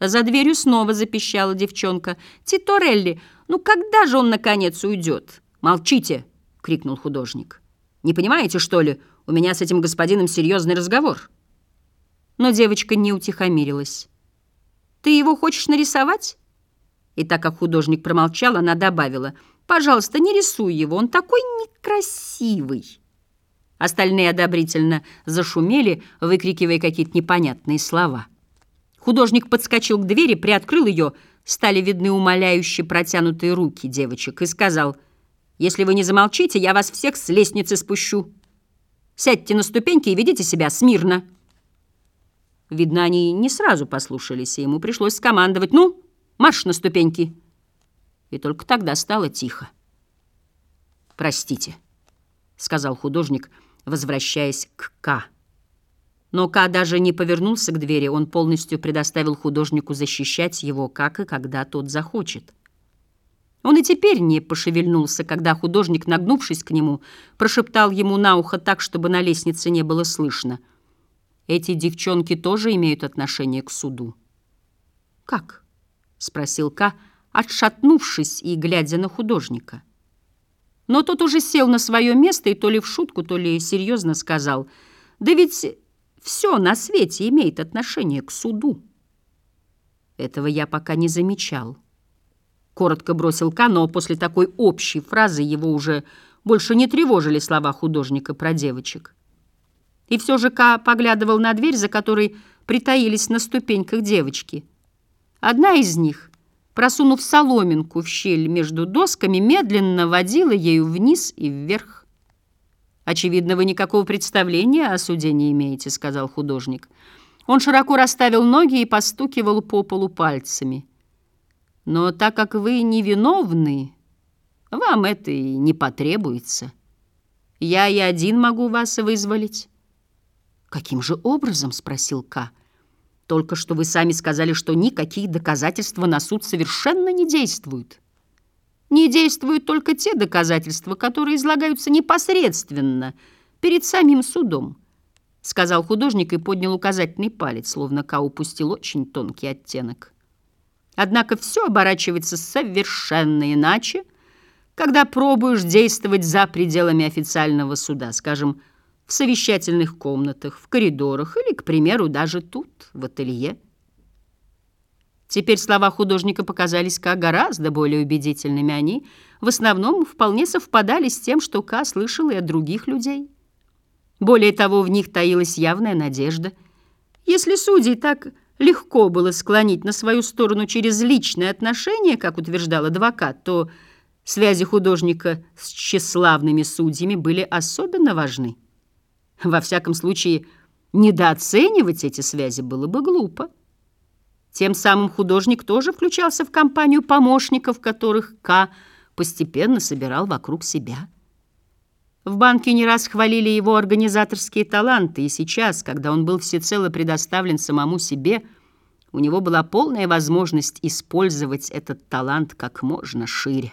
За дверью снова запищала девчонка. «Титорелли, ну когда же он, наконец, уйдет?» «Молчите!» — крикнул художник. «Не понимаете, что ли? У меня с этим господином серьезный разговор». Но девочка не утихомирилась. «Ты его хочешь нарисовать?» И так как художник промолчал, она добавила, «Пожалуйста, не рисуй его, он такой некрасивый». Остальные одобрительно зашумели, выкрикивая какие-то непонятные слова. Художник подскочил к двери, приоткрыл ее, стали видны умоляющие протянутые руки девочек, и сказал, «Если вы не замолчите, я вас всех с лестницы спущу. Сядьте на ступеньки и ведите себя смирно». Видно, они не сразу послушались, и ему пришлось скомандовать, «Ну, марш на ступеньки!» И только тогда стало тихо. «Простите», — сказал художник, возвращаясь к К. Но Ка даже не повернулся к двери, он полностью предоставил художнику защищать его, как и когда тот захочет. Он и теперь не пошевельнулся, когда художник, нагнувшись к нему, прошептал ему на ухо так, чтобы на лестнице не было слышно. «Эти девчонки тоже имеют отношение к суду». «Как?» — спросил Ка, отшатнувшись и глядя на художника. Но тот уже сел на свое место и то ли в шутку, то ли серьезно сказал, «Да ведь...» Все на свете имеет отношение к суду. Этого я пока не замечал. Коротко бросил Ка, но после такой общей фразы его уже больше не тревожили слова художника про девочек. И все же Ка поглядывал на дверь, за которой притаились на ступеньках девочки. Одна из них, просунув соломинку в щель между досками, медленно водила ею вниз и вверх. «Очевидно, вы никакого представления о суде не имеете», — сказал художник. Он широко расставил ноги и постукивал по полу пальцами. «Но так как вы невиновны, вам это и не потребуется. Я и один могу вас вызволить». «Каким же образом?» — спросил К. «Только что вы сами сказали, что никакие доказательства на суд совершенно не действуют». Не действуют только те доказательства, которые излагаются непосредственно перед самим судом, сказал художник и поднял указательный палец, словно Ка упустил очень тонкий оттенок. Однако все оборачивается совершенно иначе, когда пробуешь действовать за пределами официального суда, скажем, в совещательных комнатах, в коридорах или, к примеру, даже тут, в ателье. Теперь слова художника показались Ка гораздо более убедительными. Они в основном вполне совпадали с тем, что Ка слышал и от других людей. Более того, в них таилась явная надежда. Если судей так легко было склонить на свою сторону через личные отношения, как утверждал адвокат, то связи художника с тщеславными судьями были особенно важны. Во всяком случае, недооценивать эти связи было бы глупо. Тем самым художник тоже включался в компанию помощников, которых К. постепенно собирал вокруг себя. В банке не раз хвалили его организаторские таланты, и сейчас, когда он был всецело предоставлен самому себе, у него была полная возможность использовать этот талант как можно шире.